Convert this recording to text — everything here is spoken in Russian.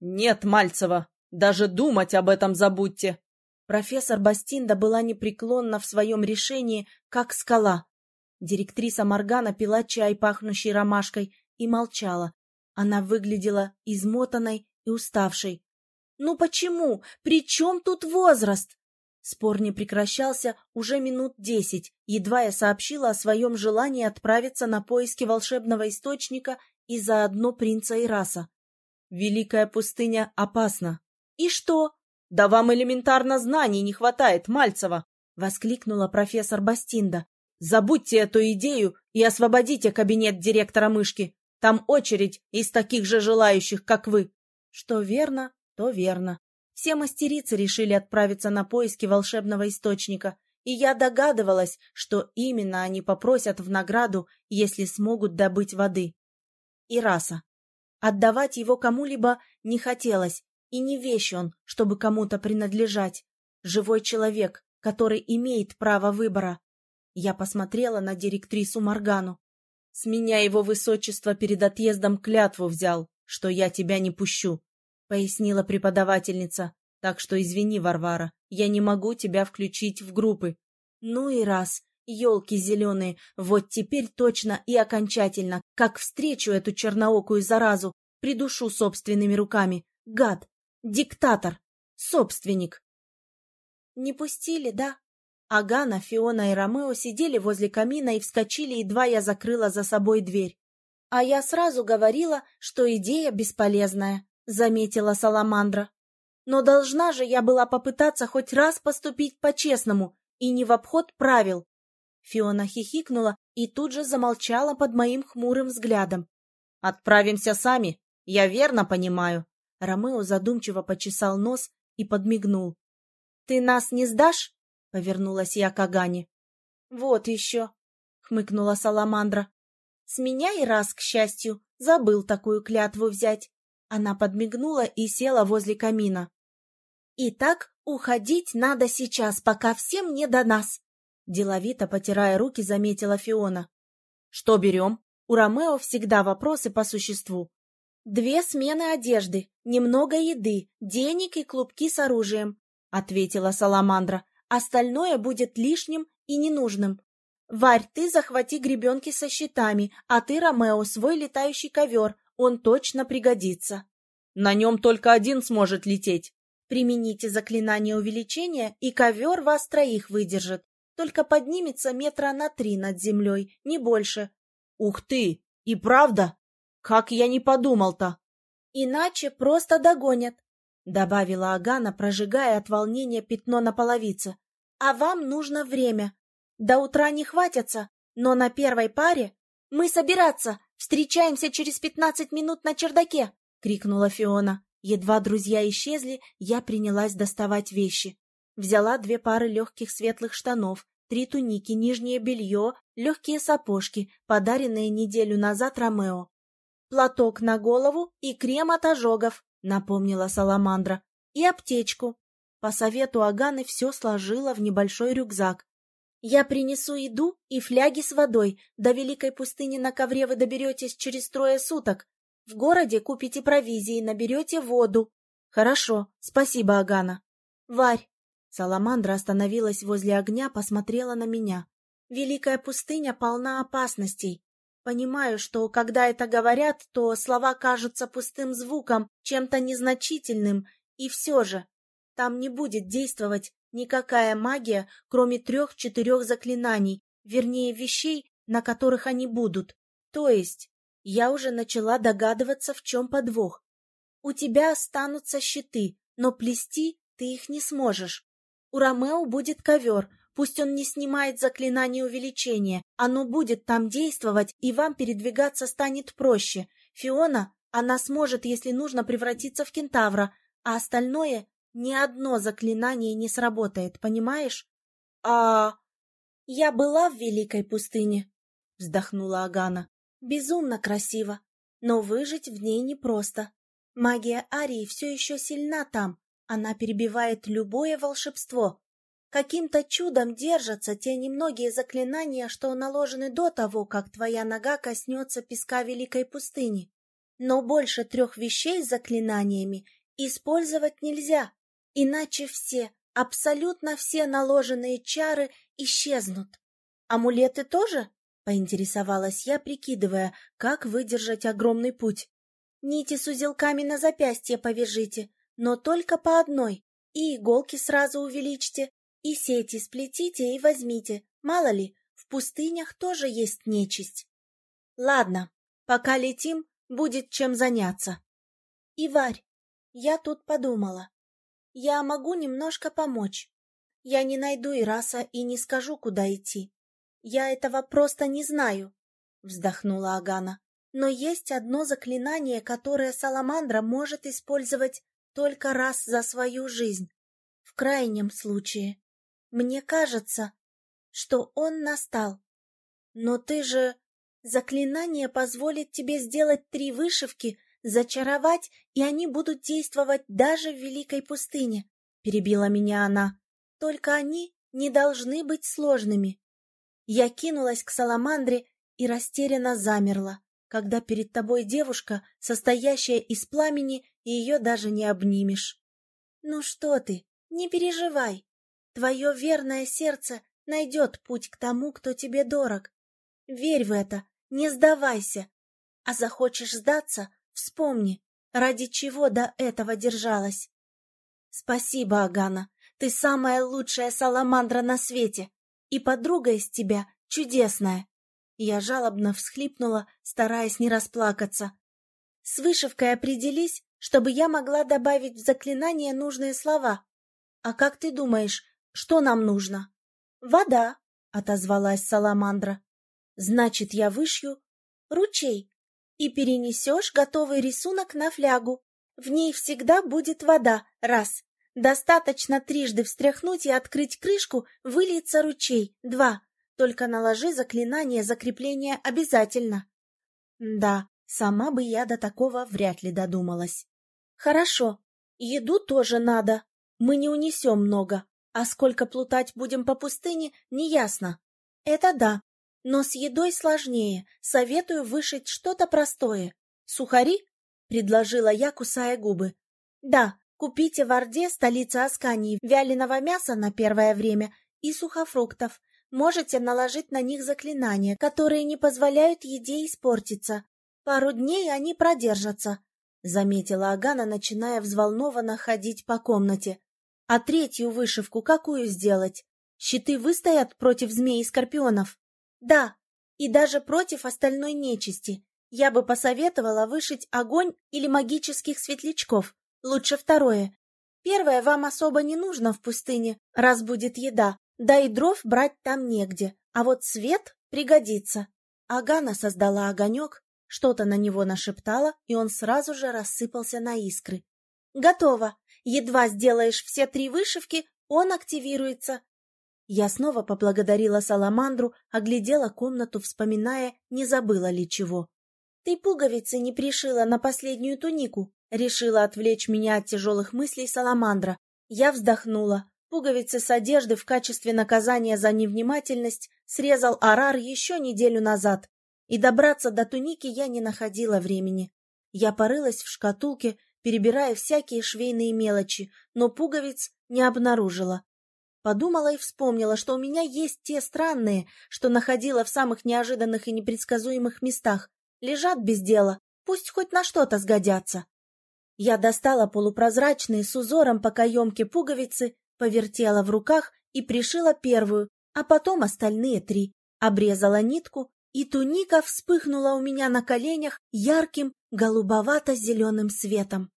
Нет, Мальцева, даже думать об этом забудьте. Профессор Бастинда была непреклонна в своем решении, как скала. Директриса Моргана пила чай, пахнущий ромашкой, и молчала. Она выглядела измотанной и уставшей. «Ну почему? При чем тут возраст?» Спор не прекращался уже минут десять, едва я сообщила о своем желании отправиться на поиски волшебного источника и заодно принца Ираса. «Великая пустыня опасна». «И что?» «Да вам элементарно знаний не хватает, Мальцева!» — воскликнула профессор Бастинда. «Забудьте эту идею и освободите кабинет директора мышки. Там очередь из таких же желающих, как вы». Что верно, то верно. Все мастерицы решили отправиться на поиски волшебного источника, и я догадывалась, что именно они попросят в награду, если смогут добыть воды. И раса. Отдавать его кому-либо не хотелось, и не вещь он, чтобы кому-то принадлежать. Живой человек, который имеет право выбора. Я посмотрела на директрису Моргану. С меня его высочество перед отъездом клятву взял, что я тебя не пущу, — пояснила преподавательница. Так что извини, Варвара, я не могу тебя включить в группы. Ну и раз. Елки зеленые, вот теперь точно и окончательно, как встречу эту черноокую заразу, придушу собственными руками. Гад! Диктатор! Собственник! Не пустили, да? Агана, Фиона и Ромео сидели возле камина и вскочили, едва я закрыла за собой дверь. А я сразу говорила, что идея бесполезная, заметила Саламандра. Но должна же я была попытаться хоть раз поступить по-честному и не в обход правил. Фиона хихикнула и тут же замолчала под моим хмурым взглядом. «Отправимся сами, я верно понимаю?» Ромео задумчиво почесал нос и подмигнул. «Ты нас не сдашь?» — повернулась я к Агане. «Вот еще!» — хмыкнула Саламандра. «С меня и раз, к счастью, забыл такую клятву взять». Она подмигнула и села возле камина. «Итак, уходить надо сейчас, пока всем не до нас!» Деловито, потирая руки, заметила Фиона. «Что берем?» У Ромео всегда вопросы по существу. «Две смены одежды, немного еды, денег и клубки с оружием», — ответила Саламандра. «Остальное будет лишним и ненужным. Варь, ты захвати гребенки со щитами, а ты, Ромео, свой летающий ковер, он точно пригодится». «На нем только один сможет лететь». «Примените заклинание увеличения, и ковер вас троих выдержит. Только поднимется метра на три над землей, не больше». «Ух ты! И правда?» Как я не подумал-то! Иначе просто догонят, — добавила Агана, прожигая от волнения пятно на половице. А вам нужно время. До утра не хватятся, но на первой паре... Мы собираться! Встречаемся через пятнадцать минут на чердаке! — крикнула Фиона. Едва друзья исчезли, я принялась доставать вещи. Взяла две пары легких светлых штанов, три туники, нижнее белье, легкие сапожки, подаренные неделю назад Ромео. Платок на голову и крем от ожогов, напомнила Саламандра, и аптечку. По совету Аганы все сложила в небольшой рюкзак. Я принесу еду и фляги с водой. До Великой пустыни на ковре вы доберетесь через трое суток. В городе купите провизии, наберете воду. Хорошо, спасибо, Агана. Варь. Саламандра остановилась возле огня, посмотрела на меня. Великая пустыня полна опасностей. Понимаю, что когда это говорят, то слова кажутся пустым звуком, чем-то незначительным, и все же там не будет действовать никакая магия, кроме трех-четырех заклинаний, вернее вещей, на которых они будут. То есть я уже начала догадываться, в чем подвох. У тебя останутся щиты, но плести ты их не сможешь. У Ромео будет ковер, Пусть он не снимает заклинание увеличения, оно будет там действовать, и вам передвигаться станет проще. Фиона, она сможет, если нужно, превратиться в кентавра, а остальное ни одно заклинание не сработает, понимаешь? А... Я была в Великой пустыне, вздохнула Агана. Безумно красиво, но выжить в ней непросто. Магия Арии все еще сильна там, она перебивает любое волшебство, Каким-то чудом держатся те немногие заклинания, что наложены до того, как твоя нога коснется песка великой пустыни. Но больше трех вещей с заклинаниями использовать нельзя, иначе все, абсолютно все наложенные чары исчезнут. Амулеты тоже? Поинтересовалась я, прикидывая, как выдержать огромный путь. Нити с узелками на запястье повяжите, но только по одной, и иголки сразу увеличьте, и сети сплетите и возьмите. Мало ли, в пустынях тоже есть нечисть. Ладно, пока летим, будет чем заняться. Иварь, я тут подумала. Я могу немножко помочь. Я не найду Ираса и не скажу, куда идти. Я этого просто не знаю, вздохнула Агана. Но есть одно заклинание, которое Саламандра может использовать только раз за свою жизнь. В крайнем случае. Мне кажется, что он настал. Но ты же... Заклинание позволит тебе сделать три вышивки, зачаровать, и они будут действовать даже в Великой пустыне, — перебила меня она. Только они не должны быть сложными. Я кинулась к Саламандре и растерянно замерла, когда перед тобой девушка, состоящая из пламени, и ее даже не обнимешь. Ну что ты, не переживай. Твое верное сердце найдет путь к тому, кто тебе дорог. Верь в это, не сдавайся. А захочешь сдаться, вспомни, ради чего до этого держалась. Спасибо, Агана, ты самая лучшая саламандра на свете и подруга из тебя чудесная. Я жалобно всхлипнула, стараясь не расплакаться. С вышивкой определись, чтобы я могла добавить в заклинание нужные слова. А как ты думаешь, что нам нужно? Вода, отозвалась Саламандра. Значит, я вышью ручей и перенесешь готовый рисунок на флягу. В ней всегда будет вода, раз. Достаточно трижды встряхнуть и открыть крышку, выльется ручей. Два. Только наложи заклинание закрепления обязательно. Да, сама бы я до такого вряд ли додумалась. Хорошо. Еду тоже надо. Мы не унесем много. А сколько плутать будем по пустыне, неясно. Это да. Но с едой сложнее. Советую вышить что-то простое. Сухари? Предложила я, кусая губы. Да, Купите в Орде, столице Аскании, вяленого мяса на первое время и сухофруктов. Можете наложить на них заклинания, которые не позволяют еде испортиться. Пару дней они продержатся, — заметила Агана, начиная взволнованно ходить по комнате. А третью вышивку какую сделать? Щиты выстоят против змей и скорпионов? Да, и даже против остальной нечисти. Я бы посоветовала вышить огонь или магических светлячков. Лучше второе. Первое вам особо не нужно в пустыне, раз будет еда, да и дров брать там негде, а вот свет пригодится. Агана создала огонек, что-то на него нашептала, и он сразу же рассыпался на искры. «Готово! Едва сделаешь все три вышивки, он активируется!» Я снова поблагодарила Саламандру, оглядела комнату, вспоминая, не забыла ли чего. «Ты пуговицы не пришила на последнюю тунику?» Решила отвлечь меня от тяжелых мыслей Саламандра. Я вздохнула. Пуговицы с одежды в качестве наказания за невнимательность срезал Арар еще неделю назад, и добраться до туники я не находила времени. Я порылась в шкатулке, перебирая всякие швейные мелочи, но пуговиц не обнаружила. Подумала и вспомнила, что у меня есть те странные, что находила в самых неожиданных и непредсказуемых местах. Лежат без дела, пусть хоть на что-то сгодятся. Я достала полупрозрачные с узором по каемке пуговицы, повертела в руках и пришила первую, а потом остальные три. Обрезала нитку, и туника вспыхнула у меня на коленях ярким голубовато-зеленым светом.